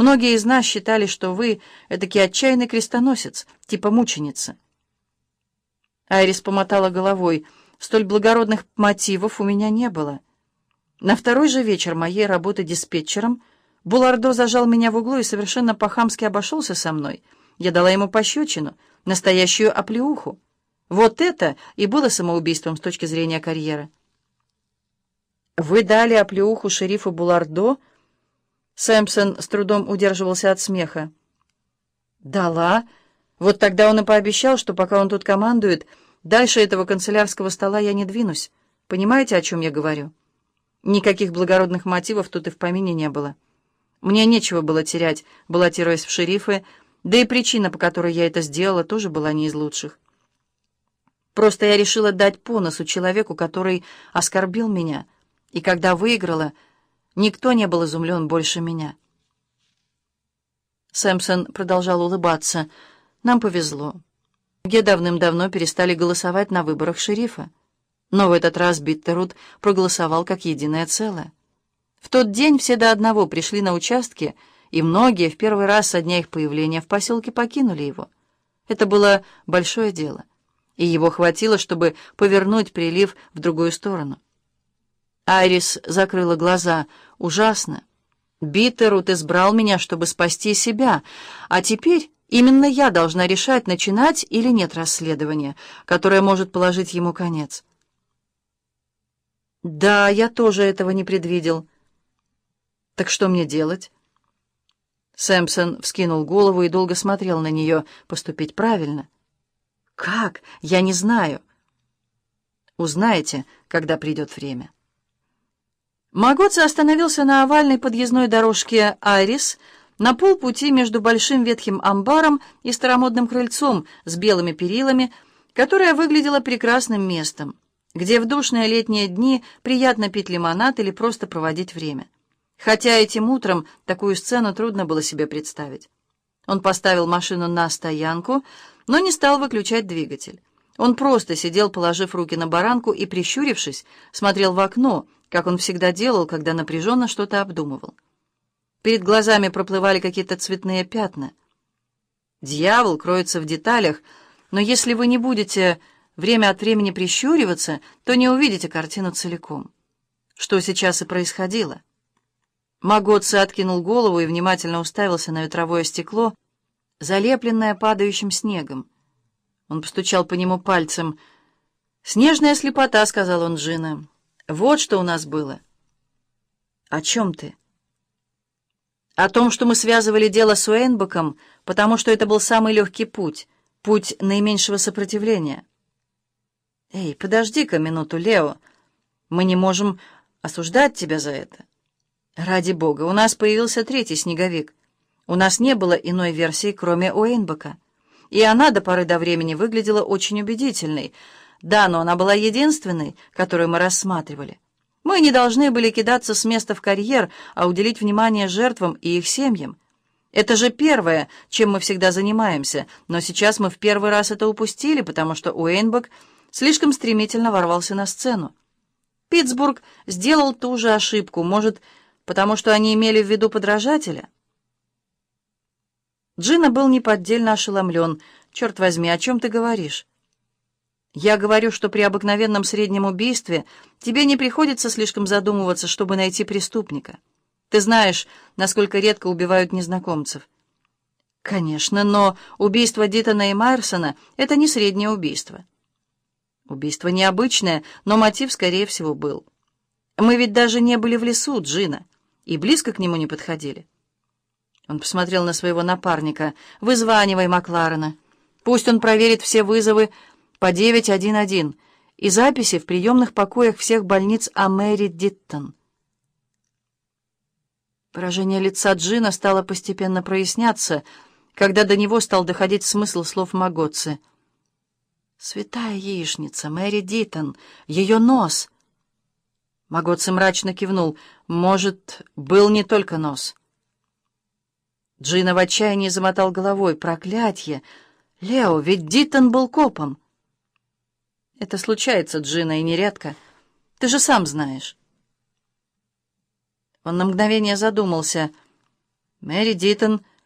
Многие из нас считали, что вы этакий отчаянный крестоносец, типа мученицы. Айрис помотала головой. Столь благородных мотивов у меня не было. На второй же вечер моей работы диспетчером Булардо зажал меня в углу и совершенно по-хамски обошелся со мной. Я дала ему пощечину, настоящую оплеуху. Вот это и было самоубийством с точки зрения карьеры. «Вы дали оплеуху шерифу Булардо?» Сэмпсон с трудом удерживался от смеха. «Дала. Вот тогда он и пообещал, что пока он тут командует, дальше этого канцелярского стола я не двинусь. Понимаете, о чем я говорю?» Никаких благородных мотивов тут и в помине не было. Мне нечего было терять, баллотируясь в шерифы, да и причина, по которой я это сделала, тоже была не из лучших. Просто я решила дать по носу человеку, который оскорбил меня, и когда выиграла, никто не был изумлен больше меня. Сэмпсон продолжал улыбаться. «Нам повезло. Где давным-давно перестали голосовать на выборах шерифа. Но в этот раз Биттерут проголосовал как единое целое. В тот день все до одного пришли на участки, и многие в первый раз со дня их появления в поселке покинули его. Это было большое дело, и его хватило, чтобы повернуть прилив в другую сторону. Айрис закрыла глаза. «Ужасно! Биттерут избрал меня, чтобы спасти себя, а теперь именно я должна решать, начинать или нет расследование, которое может положить ему конец». «Да, я тоже этого не предвидел». «Так что мне делать?» Сэмпсон вскинул голову и долго смотрел на нее. «Поступить правильно?» «Как? Я не знаю». «Узнаете, когда придет время». Магоца остановился на овальной подъездной дорожке «Айрис», на полпути между большим ветхим амбаром и старомодным крыльцом с белыми перилами, которое выглядело прекрасным местом, где в душные летние дни приятно пить лимонад или просто проводить время хотя этим утром такую сцену трудно было себе представить. Он поставил машину на стоянку, но не стал выключать двигатель. Он просто сидел, положив руки на баранку и, прищурившись, смотрел в окно, как он всегда делал, когда напряженно что-то обдумывал. Перед глазами проплывали какие-то цветные пятна. Дьявол кроется в деталях, но если вы не будете время от времени прищуриваться, то не увидите картину целиком. Что сейчас и происходило. Магоцци откинул голову и внимательно уставился на ветровое стекло, залепленное падающим снегом. Он постучал по нему пальцем. «Снежная слепота», — сказал он Джина. «Вот что у нас было». «О чем ты?» «О том, что мы связывали дело с Уэйнбеком, потому что это был самый легкий путь, путь наименьшего сопротивления». «Эй, подожди-ка минуту, Лео. Мы не можем осуждать тебя за это». Ради бога, у нас появился третий снеговик. У нас не было иной версии, кроме Уэйнбека. И она до поры до времени выглядела очень убедительной. Да, но она была единственной, которую мы рассматривали. Мы не должны были кидаться с места в карьер, а уделить внимание жертвам и их семьям. Это же первое, чем мы всегда занимаемся, но сейчас мы в первый раз это упустили, потому что Уэйнбек слишком стремительно ворвался на сцену. Питтсбург сделал ту же ошибку, может, потому что они имели в виду подражателя? Джина был неподдельно ошеломлен. «Черт возьми, о чем ты говоришь?» «Я говорю, что при обыкновенном среднем убийстве тебе не приходится слишком задумываться, чтобы найти преступника. Ты знаешь, насколько редко убивают незнакомцев». «Конечно, но убийство Дитона и Майерсона — это не среднее убийство». «Убийство необычное, но мотив, скорее всего, был. Мы ведь даже не были в лесу, Джина» и близко к нему не подходили. Он посмотрел на своего напарника. «Вызванивай Макларена. Пусть он проверит все вызовы по 911 и записи в приемных покоях всех больниц о Мэри Диттон». Поражение лица Джина стало постепенно проясняться, когда до него стал доходить смысл слов Магоцци. «Святая яичница, Мэри Диттон, ее нос!» Магоцци мрачно кивнул. «Может, был не только нос». Джино в отчаянии замотал головой. «Проклятье! Лео, ведь Диттон был копом!» «Это случается, Джино, и нередко. Ты же сам знаешь». Он на мгновение задумался. Мэри Дитон